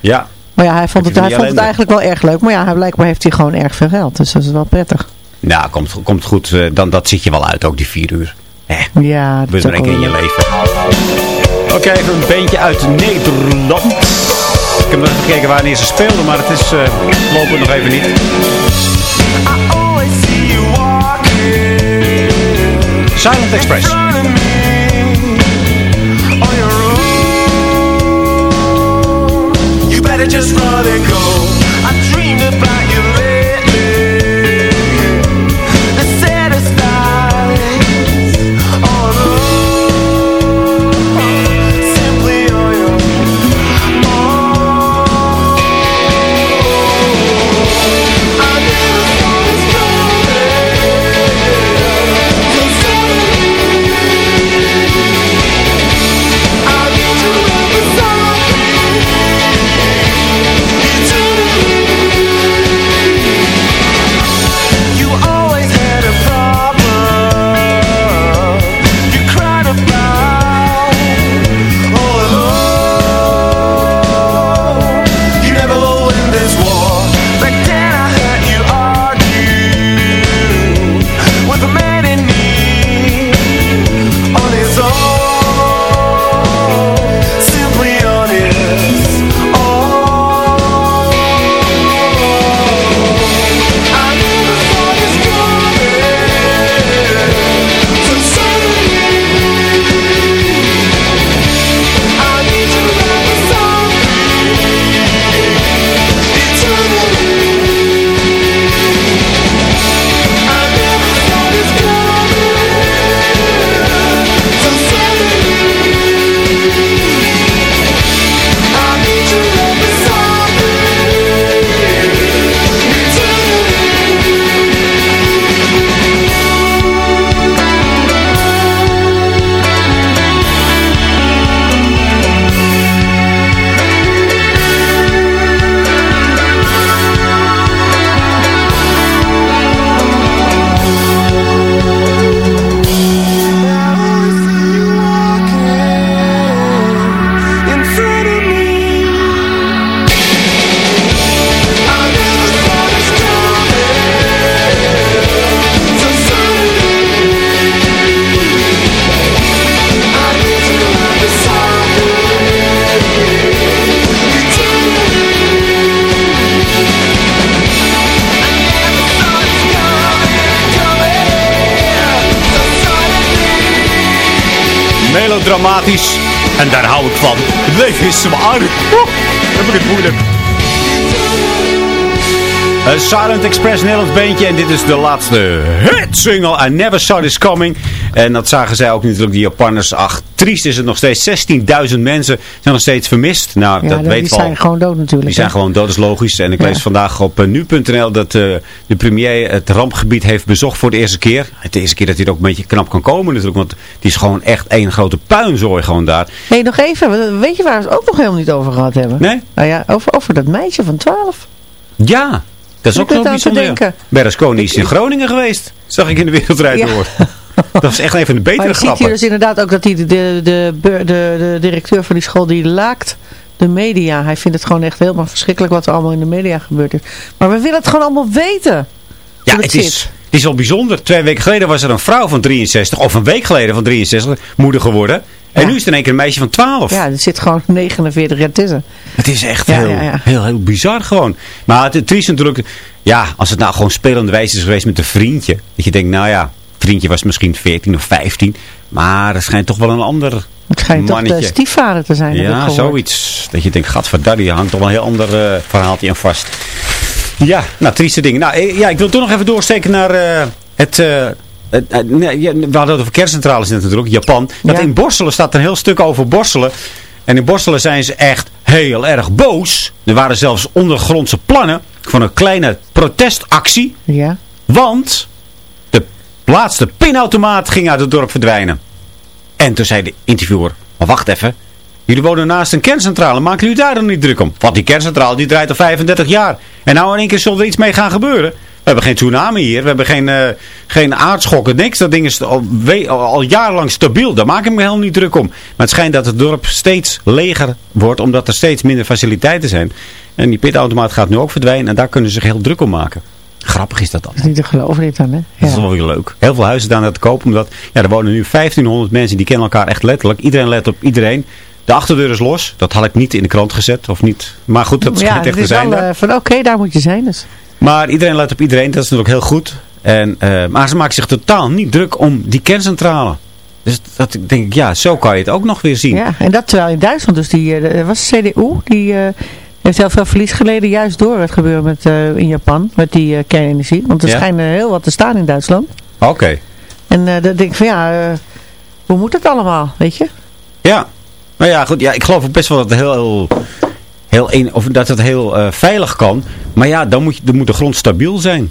Ja, Maar ja, hij vond, het, hij vond die het eigenlijk wel erg leuk. Maar ja, hij, blijkbaar heeft hij gewoon erg veel geld. Dus dat is wel prettig. nou, komt, komt goed. eh, Dan, dat zit je wel uit, ook die vier uur. Eh, Ja, dat is één keer in je leven. Oké, even een beentje uit Nederland. Ik heb nog gekeken wanneer ze speelden, maar het is uh, lopen nog even niet. Silent Express. You better just let it go. I dreamed about Melodramatisch. En daar hou ik van. Het leven is zwaar. Oeh, heb ik het moeilijk. Een Silent Express Nederlands beentje. En dit is de laatste hit single. I Never Saw This Coming. En dat zagen zij ook natuurlijk, die Japanners. Ach, triest is het nog steeds. 16.000 mensen zijn nog steeds vermist. Nou, Ja, dat die weet wel. zijn gewoon dood natuurlijk. Die zijn gewoon dood, dat is logisch. En ik Ja. lees vandaag op eh, nu.nl dat eh, de premier het rampgebied heeft bezocht voor de eerste keer. Het de eerste keer dat hij er ook een beetje knap kan komen natuurlijk. Want het is gewoon echt één grote puinzooi gewoon daar. Nee, nog even. Weet je waar we het ook nog helemaal niet over gehad hebben? Nee? Nou ja, over, over dat meisje van 12. Ja, dat is ook bijzonder. ja. denken? Berlusconi is in Groningen geweest. Zag ik in de wereldrijd Ja. door. *laughs* Dat was echt even de Maar betere je ziet hier dus inderdaad ook dat die, de, de, de, de, de directeur van die school, die laakt de media. Hij vindt het gewoon echt helemaal verschrikkelijk wat er allemaal in de media gebeurd is. Maar we willen het gewoon allemaal weten. Ja, het het is, het is wel bijzonder. Twee weken geleden was er een vrouw van 63, of een week geleden van 63, moeder geworden. En Ja. nu is het in één keer een meisje van 12. Ja, er zit gewoon 49 jaar tussen. Het is echt Ja, heel, ja. Heel, heel bizar gewoon. Maar het, het is natuurlijk, ja, als het nou gewoon spelende wijze is geweest met een vriendje. Dat je denkt, nou ja, vriendje was misschien 14 of 15. Maar het schijnt toch wel een ander Het schijnt toch mannetje. de stiefvader te zijn. Ja, zoiets. Dat je denkt, gadverdarrie, hangt toch wel een heel ander eh, verhaaltje aan vast. Ja, nou, trieste dingen. Nou, eh, ja, ik wil toch nog even doorsteken naar eh, het... eh, nee, we hadden het over kerncentrales net natuurlijk, Japan. Dat Ja. in Borselen staat een heel stuk over Borselen. En in Borselen zijn ze echt heel erg boos. Er waren zelfs ondergrondse plannen van een kleine protestactie. Ja. Want de laatste pinautomaat ging uit het dorp verdwijnen. En toen zei de interviewer, maar wacht even. Jullie wonen naast een kerncentrale, maken jullie daar dan niet druk om? Want die kerncentrale die draait al 35 jaar. En nou in één keer zal er iets mee gaan gebeuren. We hebben geen tsunami hier, we hebben geen, eh, geen aardschokken, niks. Dat ding is al, al jarenlang stabiel, daar maak ik me helemaal niet druk om. Maar het schijnt dat het dorp steeds leger wordt, omdat er steeds minder faciliteiten zijn. En die pitautomaat gaat nu ook verdwijnen en daar kunnen ze zich heel druk om maken. Grappig is dat is niet te geloven dit dan, hè? Dat is Ja. wel weer leuk. Heel veel huizen staan daar te kopen. Omdat ja, er wonen nu 1500 mensen. Die kennen elkaar echt letterlijk. Iedereen let op iedereen. De achterdeur is los. Dat had ik niet in de krant gezet. Of niet. Maar goed, dat ja, schijnt het echt te zijn daar. eh, van oké, daar moet je zijn dus. Maar iedereen let op iedereen. Dat is natuurlijk heel goed. En, eh, maar ze maken zich totaal niet druk om die kerncentrale. Dus dat denk ik, ja, zo kan je het ook nog weer zien. Ja, en dat terwijl in Duitsland dus die, eh, was de CDU, die heeft heel veel verlies geleden juist door het gebeuren met, eh, in Japan, met die eh, kernenergie. Want er Ja? schijnt heel wat te staan in Duitsland. Oké. En eh dan denk ik van ja, hoe moet het allemaal, weet je? Ja. Nou ja, goed. Ja, ik geloof best wel dat het heel, heel, heel een, of dat het heel veilig kan. Maar ja, dan moet, je, dan moet de grond stabiel zijn.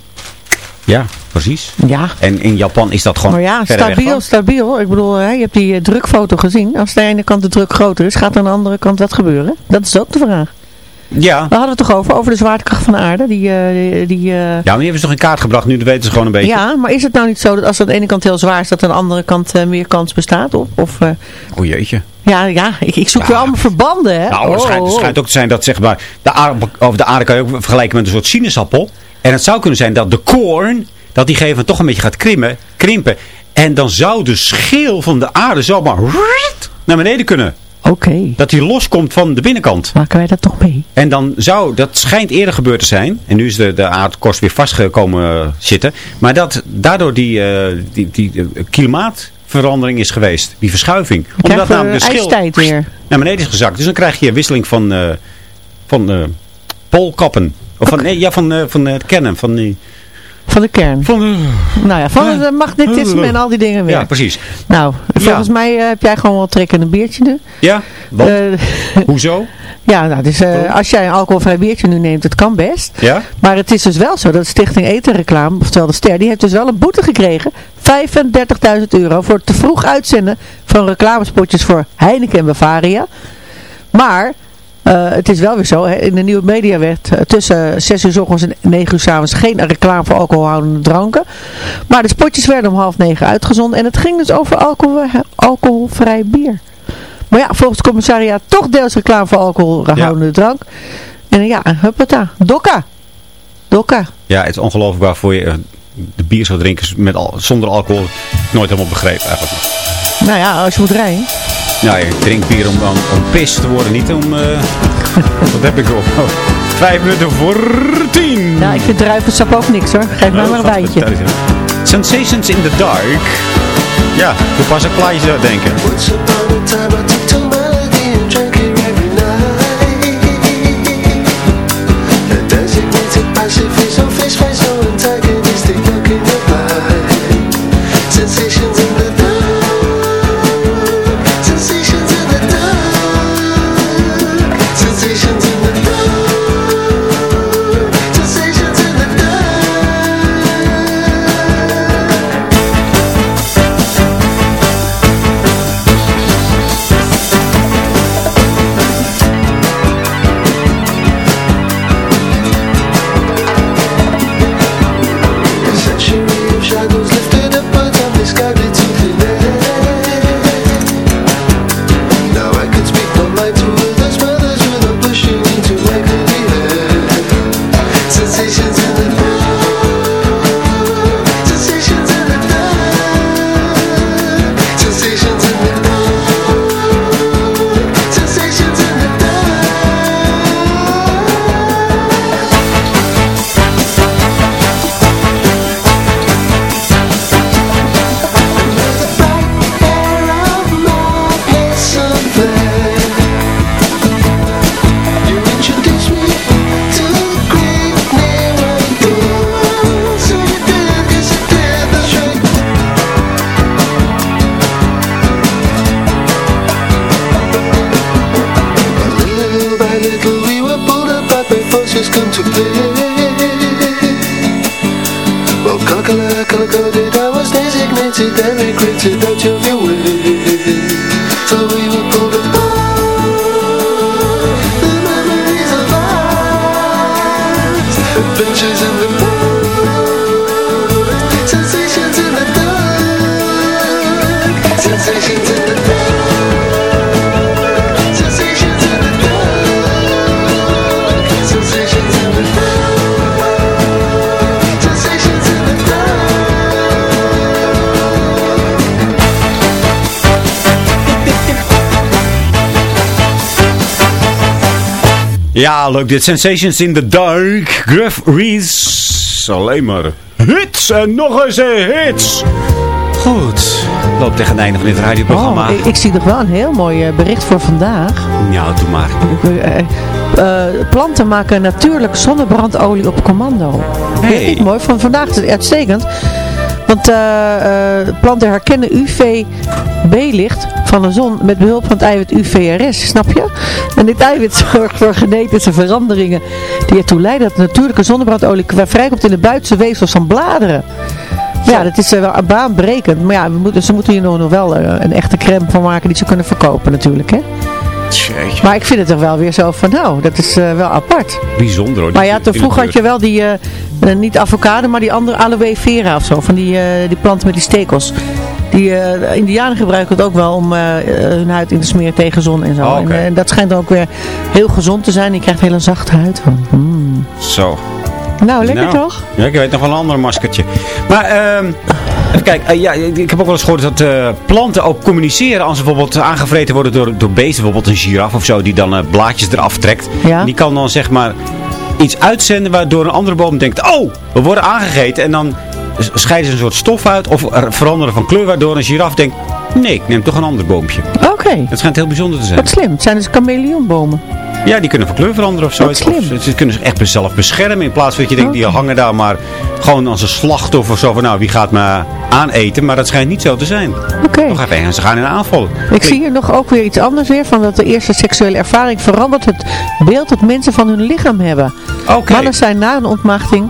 Ja, precies. Ja. En in Japan is dat gewoon Maar ja, stabiel, stabiel. Ik bedoel, hè, je hebt die drukfoto gezien. Als de ene kant de druk groter is, gaat aan de andere kant wat gebeuren? Dat is ook de vraag. Ja. Daar hadden we het toch over, over de zwaartekracht van de aarde. Die, eh, die, eh, Ja, maar die hebben ze toch in kaart gebracht. Nu weten ze gewoon een beetje. ja, maar is het nou niet zo dat als het aan de ene kant heel zwaar is, dat aan de andere kant eh, meer kans bestaat? Of, of O jeetje. ja, ja, ik, ik zoek Ja. weer allemaal verbanden, hè? Nou, het Oh, schijnt, het oh. schijnt ook te zijn dat zeg maar, de aarde, of de aarde kan je ook vergelijken met een soort sinaasappel. En het zou kunnen zijn dat de korn, dat die gegeven toch een beetje gaat krimmen, krimpen. En dan zou de schil van de aarde zomaar naar beneden kunnen. Oké, Dat die loskomt van de binnenkant. maken wij dat toch mee? En dan zou, dat schijnt eerder gebeurd te zijn. En nu is de, de aardkorst weer vastgekomen eh, zitten. Maar dat daardoor die, eh, die, die klimaatverandering is geweest. Die verschuiving. We namelijk de schil ijstijd weer. naar beneden is gezakt. Dus dan krijg je wisseling van, eh, van poolkappen. Of van, nee, ja, van, van het kennen. Van, die, Van de kern. van, Nou ja, van het magnetisme en al die dingen weer. ja, precies. Nou, volgens mij eh, heb jij gewoon wel trek in een biertje nu. Ja, wat? Eh, *laughs* Hoezo? ja, nou, dus, eh, als jij een alcoholvrij biertje nu neemt, het kan best. Ja? Maar het is dus wel zo dat Stichting Etenreclame, oftewel de Ster, die heeft dus wel een boete gekregen. 35.000 euro voor het te vroeg uitzenden van reclamespotjes voor Heineken en Bavaria. Maar eh, het is wel weer zo, hè, in de nieuwe mediawet eh, tussen 6 uur s ochtends en 9 uur s avonds geen reclame voor alcoholhoudende dranken. Maar de spotjes werden om half negen uitgezonden en het ging dus over alcohol, alcoholvrij bier. Maar ja, volgens het commissariaat toch deels reclame voor alcoholhoudende drank. En ja, huppata, dokka. Dokka. Ja, het is ongelooflijk waarvoor je eh, de bier zou drinken met al, zonder alcohol. Nooit helemaal begrepen eigenlijk. Nou ja, als je moet rijden. Ja, je drinkt bier om, om, om pis te worden, niet om... eh, *laughs* wat heb ik op? Oh, vijf minuten voor tien. Ja, ik vind druivensap ook niks hoor. Geef mij Oh, maar een wijntje. Sensations in the Dark. Ja, toepasselijk plaatje zou ik denken. Ja, leuk dit. Sensations in the Dark. Gruff Reese. Alleen maar hits en nog eens een hits. Goed, loopt tegen het einde van dit radioprogramma. Oh, ik, ik zie nog wel een heel mooi eh, bericht voor vandaag. Ja, doe maar. Eh, planten maken natuurlijk zonnebrandolie op commando. Hey. Vind niet mooi? Van vandaag is het uitstekend. Want eh, eh, planten herkennen UVB-licht van de zon met behulp van het eiwit UVRS, snap je? En dit eiwit *laughs* zorgt voor genetische veranderingen die ertoe leiden dat natuurlijke zonnebrandolie vrijkomt in de buitenste weefsels van bladeren. Ja, dat is eh, wel baanbrekend. Maar ja, we moeten, ze moeten hier nog nog wel eh, een echte crème van maken die ze kunnen verkopen natuurlijk, hè? Jeetje, Maar ik vind het toch wel weer zo van, nou, dat is eh, wel apart. bijzonder hoor. Maar ja, te die vroeger had je wel die, eh, niet avocado, maar die andere aloe vera of zo. Van die, eh, die planten met die stekels. Die eh, indianen gebruiken het ook wel om hun huid in te smeren tegen zon en zo. Oh, en, dat schijnt ook weer heel gezond te zijn. Je krijgt een hele zachte huid van. Mm. Zo. Nou, lekker Nou, toch? Ja, ik weet nog wel een ander maskertje. Maar, ehm even kijken. eh, ja, ik heb ook wel eens gehoord dat eh, planten ook communiceren als ze bijvoorbeeld aangevreten worden door, door beesten. Bijvoorbeeld een giraf of zo die dan eh, blaadjes eraf trekt. Ja. En die kan dan zeg maar iets uitzenden waardoor een andere boom denkt, oh, we worden aangegeten. En dan scheiden ze een soort stof uit of er veranderen van kleur waardoor een giraf denkt, nee, ik neem toch een ander boompje. Oké, Het schijnt heel bijzonder te zijn. wat slim. Het zijn dus chameleonbomen. Ja, die kunnen van kleur veranderen of zo. Of ze kunnen zich echt zelf beschermen. In plaats van dat je denkt, die hangen daar maar gewoon als een slachtoffer. Zo van, nou, wie gaat me aaneten? Maar dat schijnt niet zo te zijn. Oké. Nog en ze gaan in aanval. Ik zie hier nog ook weer iets anders weer. Van dat de eerste seksuele ervaring verandert het beeld dat mensen van hun lichaam hebben. Oké. Mannen zijn na een ontmachting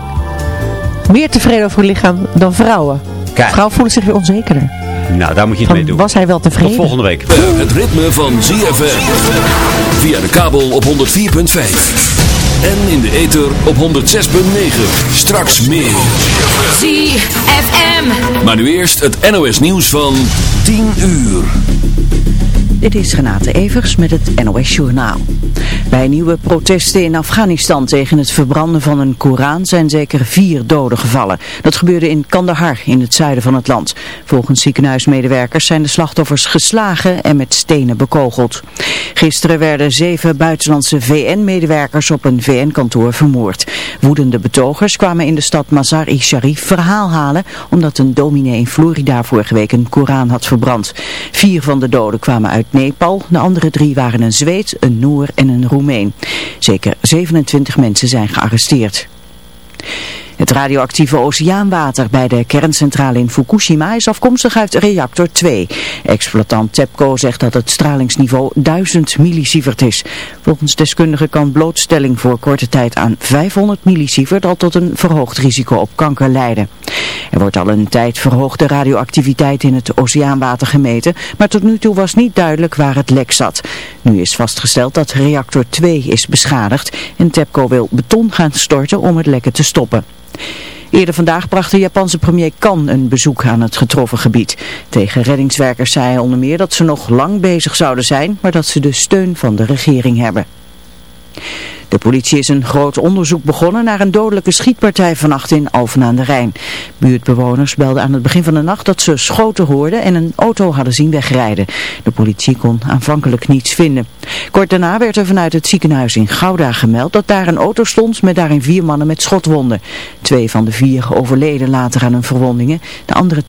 meer tevreden over hun lichaam dan vrouwen. Kijk. Vrouwen voelen zich weer onzekerder. Nou, daar moet je het mee doen. was hij wel Tot tevreden? volgende week. Het ritme van ZFM. Via de kabel op 104.5. En in de ether op 106.9. Straks meer. ZFM. Maar nu eerst het NOS nieuws van 10 uur. Dit is Renate Evers met het NOS Journaal. Bij nieuwe protesten in Afghanistan tegen het verbranden van een Koran zijn zeker vier doden gevallen. Dat gebeurde in Kandahar in het zuiden van het land. Volgens ziekenhuismedewerkers zijn de slachtoffers geslagen en met stenen bekogeld. Gisteren werden zeven buitenlandse VN-medewerkers op een VN-kantoor vermoord. Woedende betogers kwamen in de stad Mazar-i-Sharif verhaal halen omdat een dominee in Florida vorige week een Koran had verbrand. Vier van de doden kwamen Nepal, de andere drie waren een Zweed, een Noor en een Roemeen. Zeker 27 mensen zijn gearresteerd. Het radioactieve oceaanwater bij de kerncentrale in Fukushima is afkomstig uit reactor 2. Exploitant TEPCO zegt dat het stralingsniveau 1000 millisievert is. Volgens deskundigen kan blootstelling voor korte tijd aan 500 millisievert al tot een verhoogd risico op kanker leiden. Er wordt al een tijd verhoogde radioactiviteit in het oceaanwater gemeten, maar tot nu toe was niet duidelijk waar het lek zat. Nu is vastgesteld dat reactor 2 is beschadigd en TEPCO wil beton gaan storten om het lekken te stoppen. Eerder vandaag bracht de Japanse premier Kan een bezoek aan het getroffen gebied. Tegen reddingswerkers zei hij onder meer dat ze nog lang bezig zouden zijn, maar dat ze de steun van de regering hebben. De politie is een groot onderzoek begonnen naar een dodelijke schietpartij vannacht in Alphen aan de Rijn. Buurtbewoners belden aan het begin van de nacht dat ze schoten hoorden en een auto hadden zien wegrijden. De politie kon aanvankelijk niets vinden. Kort daarna werd er vanuit het ziekenhuis in Gouda gemeld dat daar een auto stond met daarin vier mannen met schotwonden. Twee van de vier overleden later aan hun verwondingen. De andere